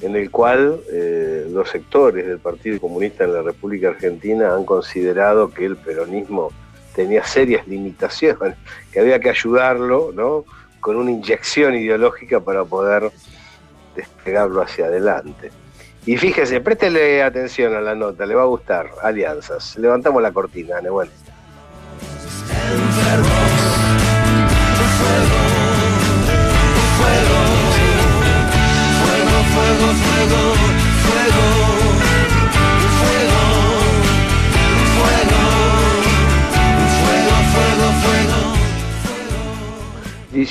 en el cual eh, los sectores del Partido Comunista en la República Argentina han considerado que el peronismo tenía serias limitaciones, que había que ayudarlo ¿no? con una inyección ideológica para poder despegarlo hacia adelante. Y fíjese, préstele atención a la nota, le va a gustar. Alianzas. Levantamos la cortina, bueno.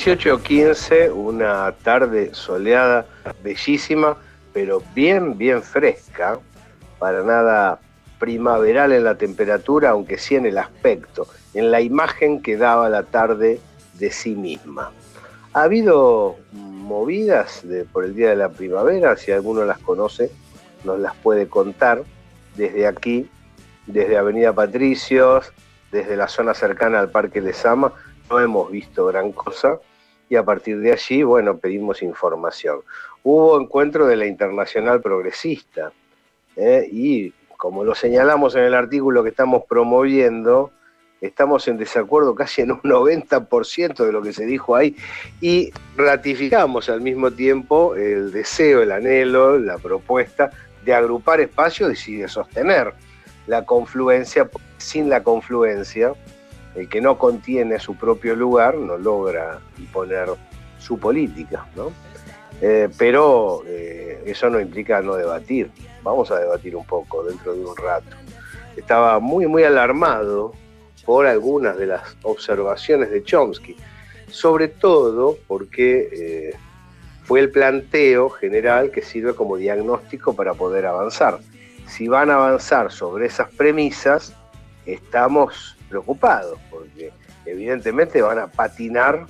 18.15, una tarde soleada, bellísima, pero bien, bien fresca, para nada primaveral en la temperatura, aunque sí en el aspecto, en la imagen que daba la tarde de sí misma. Ha habido movidas por el Día de la Primavera, si alguno las conoce, nos las puede contar desde aquí, desde Avenida Patricios, desde la zona cercana al Parque Lezama, no hemos visto gran cosa, y a partir de allí, bueno, pedimos información. Hubo encuentro de la Internacional Progresista ¿eh? y como lo señalamos en el artículo que estamos promoviendo, estamos en desacuerdo casi en un 90% de lo que se dijo ahí y ratificamos al mismo tiempo el deseo, el anhelo, la propuesta de agrupar espacios y de sostener la confluencia. Sin la confluencia, el que no contiene su propio lugar no logra imponer su política, ¿no? Eh, pero eh, eso no implica no debatir. Vamos a debatir un poco dentro de un rato. Estaba muy, muy alarmado por algunas de las observaciones de Chomsky, sobre todo porque eh, fue el planteo general que sirve como diagnóstico para poder avanzar. Si van a avanzar sobre esas premisas, estamos preocupados, porque evidentemente van a patinar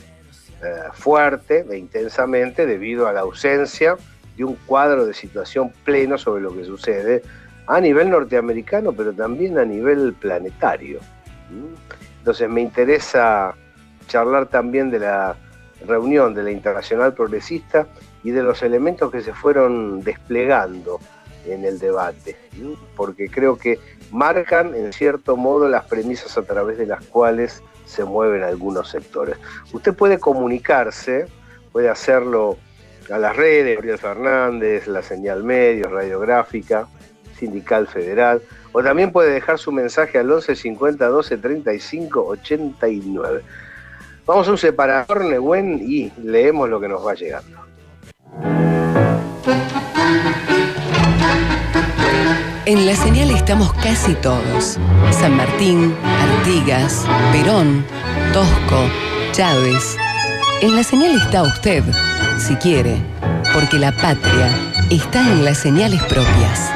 eh, fuerte e intensamente debido a la ausencia de un cuadro de situación pleno sobre lo que sucede a nivel norteamericano, pero también a nivel planetario. Entonces me interesa charlar también de la reunión de la Internacional Progresista y de los elementos que se fueron desplegando en el debate, porque creo que marcan en cierto modo las premisas a través de las cuales se mueven algunos sectores. Usted puede comunicarse, puede hacerlo a las redes, Gabriel Fernández, la señal medios, radiográfica, sindical federal, o también puede dejar su mensaje al 11 50 12 35 89. Vamos a un separador, Nehuen, y leemos lo que nos va llegando. En la señal estamos casi todos. San Martín, Artigas, Perón, Tosco, Chávez. En la señal está usted, si quiere, porque la patria está en las señales propias.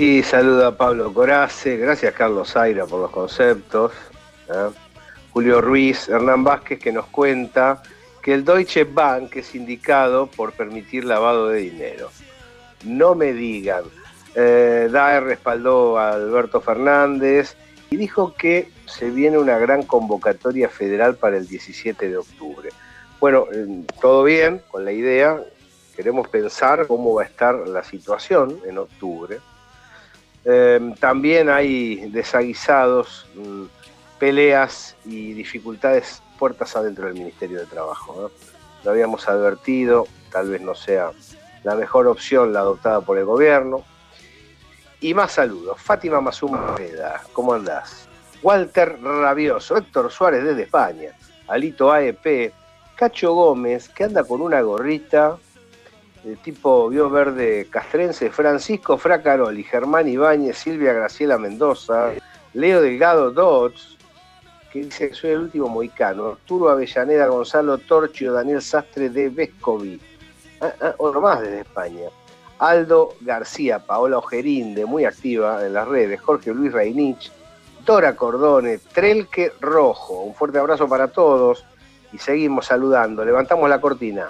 Aquí saluda Pablo Corace, gracias Carlos Zaira por los conceptos. ¿eh? Julio Ruiz, Hernán Vázquez que nos cuenta que el Deutsche Bank es indicado por permitir lavado de dinero. No me digan. Eh, respaldó a Alberto Fernández y dijo que se viene una gran convocatoria federal para el 17 de octubre. Bueno, eh, todo bien con la idea, queremos pensar cómo va a estar la situación en octubre Em, también hay desaguisados, mm, peleas y dificultades puertas adentro del Ministerio de Trabajo. Lo habíamos advertido, tal vez no sea la mejor opción la adoptada por el gobierno. Y más saludos. Fátima Mazuma ¿cómo andás? Walter Rabioso, Héctor Suárez desde España, Alito AEP, Cacho Gómez, que anda con una gorrita el tipo vio verde castrense, Francisco Fracaroli, Germán Ibáñez, Silvia Graciela Mendoza, Leo Delgado Dodds, que dice que soy el último moicano. Arturo Avellaneda, Gonzalo Torchio, Daniel Sastre de Vescovi. Ah, ah, otro más desde España. Aldo García, Paola Ojerinde, muy activa en las redes, Jorge Luis Reinich, Dora Cordone, Trelque Rojo. Un fuerte abrazo para todos y seguimos saludando. Levantamos la cortina.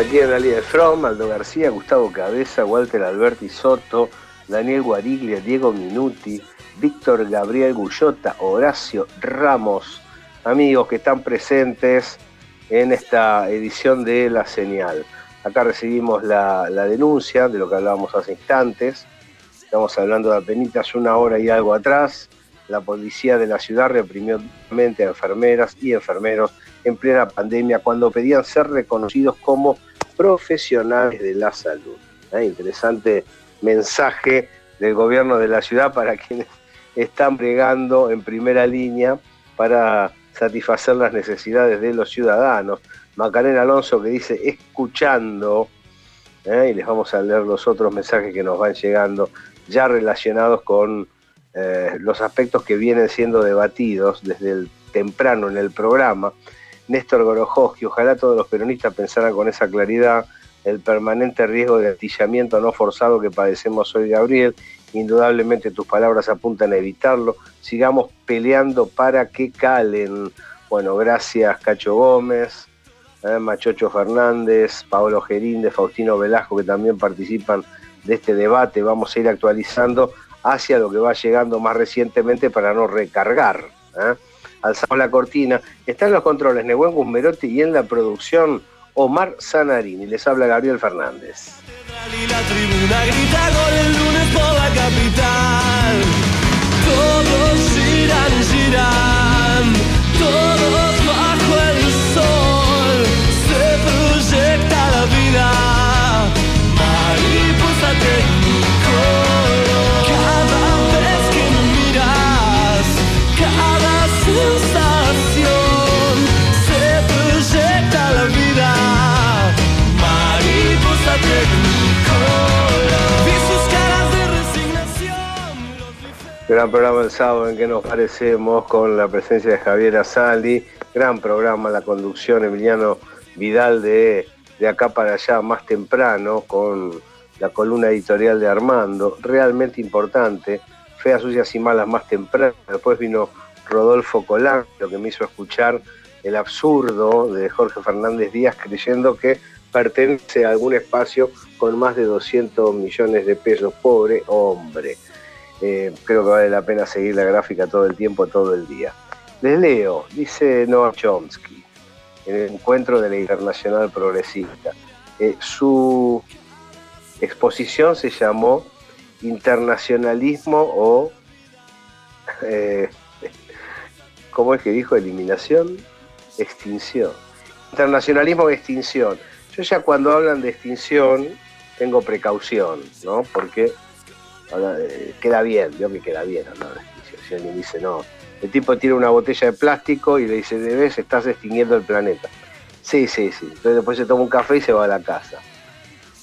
Aquí en de From, Aldo García, Gustavo Cabeza, Walter Alberti Soto, Daniel Guariglia, Diego Minuti, Víctor Gabriel Gullota, Horacio Ramos, amigos que están presentes en esta edición de La Señal. Acá recibimos la, denuncia de lo que hablábamos hace instantes. Estamos hablando de apenas una hora y algo atrás. La policía de la ciudad reprimió a enfermeras y enfermeros en plena pandemia cuando pedían ser reconocidos como profesionales de la salud. ¿Eh? Interesante mensaje del gobierno de la ciudad para quienes están bregando en primera línea para satisfacer las necesidades de los ciudadanos. Macarena Alonso que dice escuchando, ¿eh? y les vamos a leer los otros mensajes que nos van llegando ya relacionados con eh, los aspectos que vienen siendo debatidos desde el temprano en el programa. Néstor Gorojoski, ojalá todos los peronistas pensaran con esa claridad el permanente riesgo de atillamiento no forzado que padecemos hoy, Gabriel. Indudablemente tus palabras apuntan a evitarlo. Sigamos peleando para que calen. Bueno, gracias Cacho Gómez, eh, Machocho Fernández, Paolo Gerinde, Faustino Velasco, que también participan de este debate. Vamos a ir actualizando hacia lo que va llegando más recientemente para no recargar. ¿eh? alzamos la cortina. Está en los controles Nehuen Guzmerotti y en la producción Omar Sanarini. Les habla Gabriel Fernández. La tribuna grita gol el lunes por la capital. Todos giran, todos Gran programa el sábado en que nos parecemos con la presencia de Javier Azali. Gran programa, la conducción Emiliano Vidal de, de acá para allá más temprano con la columna editorial de Armando. Realmente importante. Feas, sucias y malas más temprano. Después vino Rodolfo Colán, lo que me hizo escuchar el absurdo de Jorge Fernández Díaz creyendo que pertenece a algún espacio con más de 200 millones de pesos. Pobre hombre. Eh, creo que vale la pena seguir la gráfica todo el tiempo, todo el día. Les leo, dice Noam Chomsky, en el encuentro de la Internacional Progresista. Eh, su exposición se llamó Internacionalismo o, eh, ¿cómo es que dijo? Eliminación, extinción. Internacionalismo o extinción. Yo ya cuando hablan de extinción tengo precaución, ¿no? Porque queda bien, veo que queda bien hablar de extinción. Si dice, no, el tipo tiene una botella de plástico y le dice, debes, estás extinguiendo el planeta. Sí, sí, sí. Entonces después se toma un café y se va a la casa.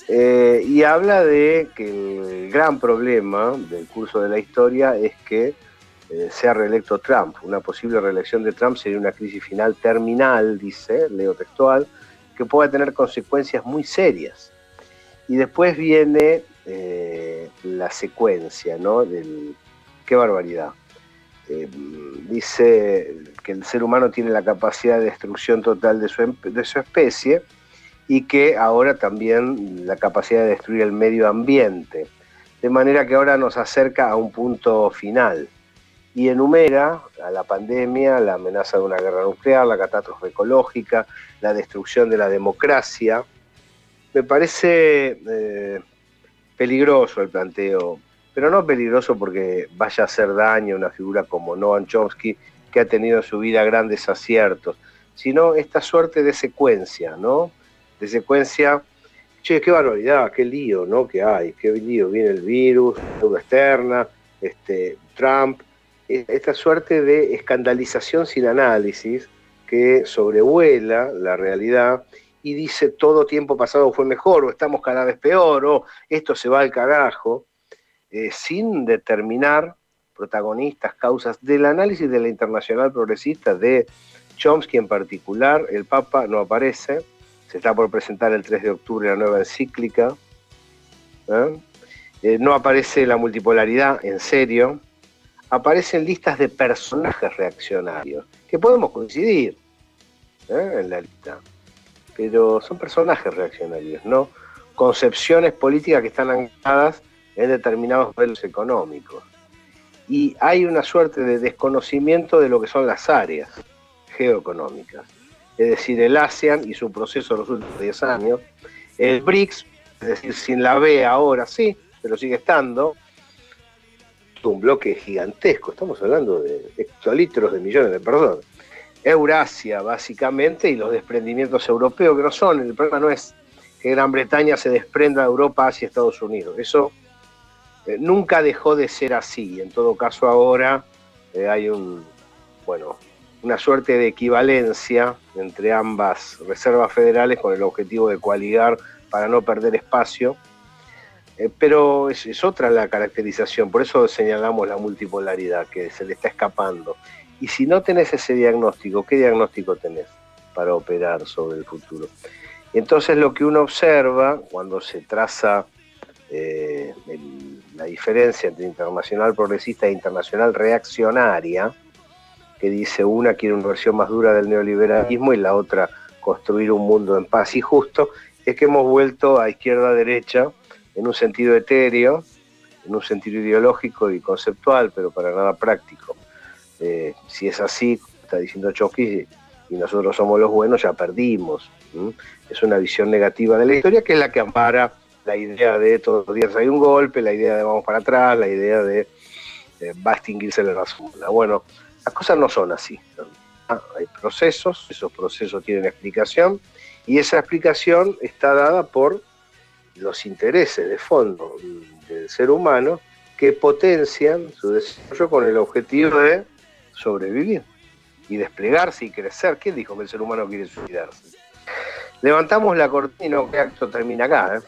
Eh, y habla de que el gran problema del curso de la historia es que eh, sea reelecto Trump. Una posible reelección de Trump sería una crisis final terminal, dice, leo textual, que puede tener consecuencias muy serias. Y después viene eh, la secuencia, ¿no? Qué barbaridad. Eh, dice que el ser humano tiene la capacidad de destrucción total de su, em, de su especie y que ahora también la capacidad de destruir el medio ambiente. De manera que ahora nos acerca a un punto final y enumera a la pandemia, la amenaza de una guerra nuclear, la catástrofe ecológica, la destrucción de la democracia. Me parece eh, peligroso el planteo, pero no peligroso porque vaya a hacer daño a una figura como Noam Chomsky, que ha tenido en su vida grandes aciertos, sino esta suerte de secuencia, ¿no? De secuencia, che, qué barbaridad, qué lío, ¿no? Que hay, qué lío, viene el virus, deuda externa, este, Trump, esta suerte de escandalización sin análisis que sobrevuela la realidad y dice todo tiempo pasado fue mejor, o estamos cada vez peor, o esto se va al carajo, eh, sin determinar protagonistas, causas del análisis de la internacional progresista de Chomsky en particular, el Papa no aparece, se está por presentar el 3 de octubre la nueva encíclica, ¿eh? Eh, no aparece la multipolaridad en serio, aparecen listas de personajes reaccionarios, que podemos coincidir en la lista pero son personajes reaccionarios, no concepciones políticas que están ancladas en determinados modelos económicos. Y hay una suerte de desconocimiento de lo que son las áreas geoeconómicas, es decir, el ASEAN y su proceso de los últimos 10 años, el BRICS, es decir, sin la B ahora sí, pero sigue estando, un bloque gigantesco, estamos hablando de hectolitros de millones de personas Eurasia, básicamente, y los desprendimientos europeos, que no son, el problema no es que Gran Bretaña se desprenda de Europa hacia Estados Unidos, eso eh, nunca dejó de ser así, en todo caso ahora eh, hay un, bueno, una suerte de equivalencia entre ambas reservas federales con el objetivo de coaligar para no perder espacio, eh, pero es, es, otra la caracterización, por eso señalamos la multipolaridad que se le está escapando. Y si no tenés ese diagnóstico, ¿qué diagnóstico tenés para operar sobre el futuro? Entonces lo que uno observa cuando se traza eh, la diferencia entre internacional progresista e internacional reaccionaria, que dice una quiere una versión más dura del neoliberalismo y la otra construir un mundo en paz y justo, es que hemos vuelto a izquierda-derecha en un sentido etéreo, en un sentido ideológico y conceptual, pero para nada práctico. Eh, si es así, está diciendo Chucky, y nosotros somos los buenos, ya perdimos. Es una visión negativa de la historia que es la que ampara la idea de todos los días hay un golpe, la idea de vamos para atrás, la idea de va a extinguirse la razón. Bueno, las cosas no son así. Hay procesos, esos procesos tienen explicación y esa explicación está dada por los intereses de fondo del ser humano que potencian su desarrollo con el objetivo de sobrevivir y desplegarse y crecer. ¿Quién dijo que el ser humano quiere suicidarse? Levantamos la cortina y no que acto termina acá. ¿eh?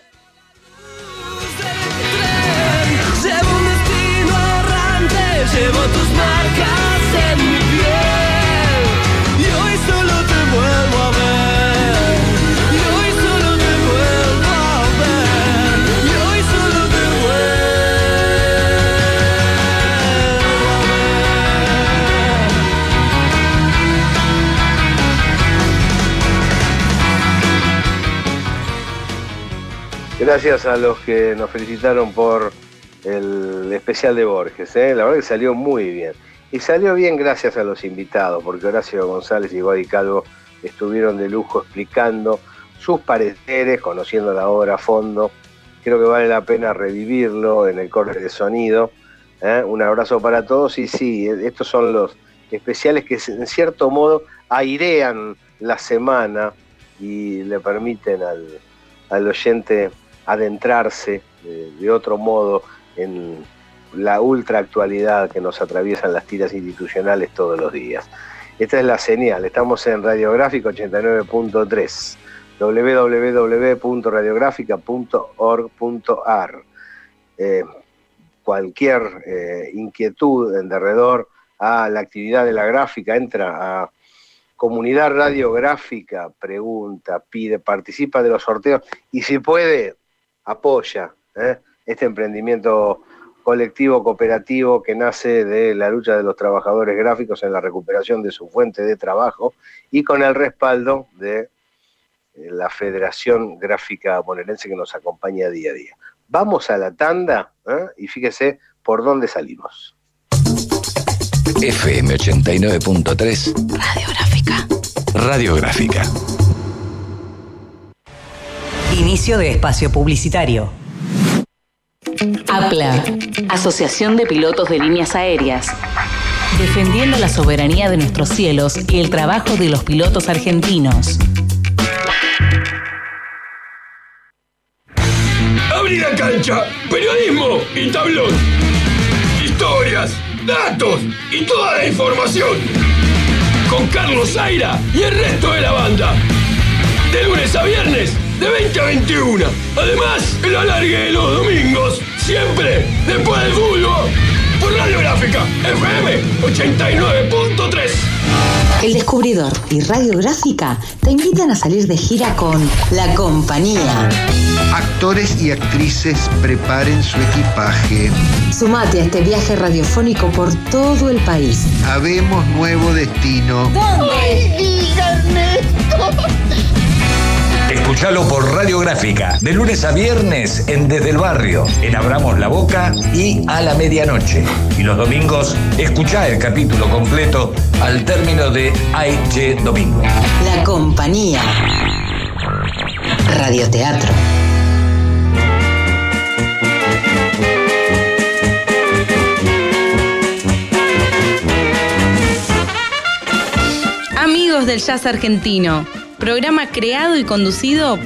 Llevo tus marcas Gracias a los que nos felicitaron por el especial de Borges. ¿eh? La verdad que salió muy bien. Y salió bien gracias a los invitados, porque Horacio González y Guadi Calvo estuvieron de lujo explicando sus pareceres, conociendo la obra a fondo. Creo que vale la pena revivirlo en el corte de sonido. ¿eh? Un abrazo para todos y sí, estos son los especiales que en cierto modo airean la semana y le permiten al, al oyente adentrarse de, otro modo en la ultra actualidad que nos atraviesan las tiras institucionales todos los días. Esta es la señal, estamos en Radiográfica 89.3 www.radiográfica.org.ar eh, cualquier eh, inquietud en derredor a la actividad de la gráfica entra a comunidad radiográfica, pregunta, pide, participa de los sorteos y si puede, apoya ¿eh? este emprendimiento colectivo cooperativo que nace de la lucha de los trabajadores gráficos en la recuperación de su fuente de trabajo y con el respaldo de eh, la Federación Gráfica Bonaerense que nos acompaña día a día. Vamos a la tanda ¿eh? y fíjese por dónde salimos. FM 89.3 Radiográfica. Radiográfica. Inicio de espacio publicitario. APLA, Asociación de Pilotos de Líneas Aéreas. Defendiendo la soberanía de nuestros cielos y el trabajo de los pilotos argentinos. Abrir la cancha, periodismo y tablón. Historias datos y toda la información. Con Carlos Zaira y el resto de la banda. De lunes a viernes, de 20 a 21. Además, el alargue de los domingos, siempre después del fútbol. Por Radiográfica, FM 89.3. El Descubridor y Radiográfica te invitan a salir de gira con La Compañía. Actores y actrices preparen su equipaje. Sumate a este viaje radiofónico por todo el país. Habemos nuevo destino. ¿Dónde? Escuchalo por Radiográfica, de lunes a viernes en Desde el Barrio, en Abramos la Boca y a la medianoche. Y los domingos, escuchá el capítulo completo al término de Aiche Domingo. La Compañía. Radioteatro. Amigos del jazz argentino, programa creado y conducido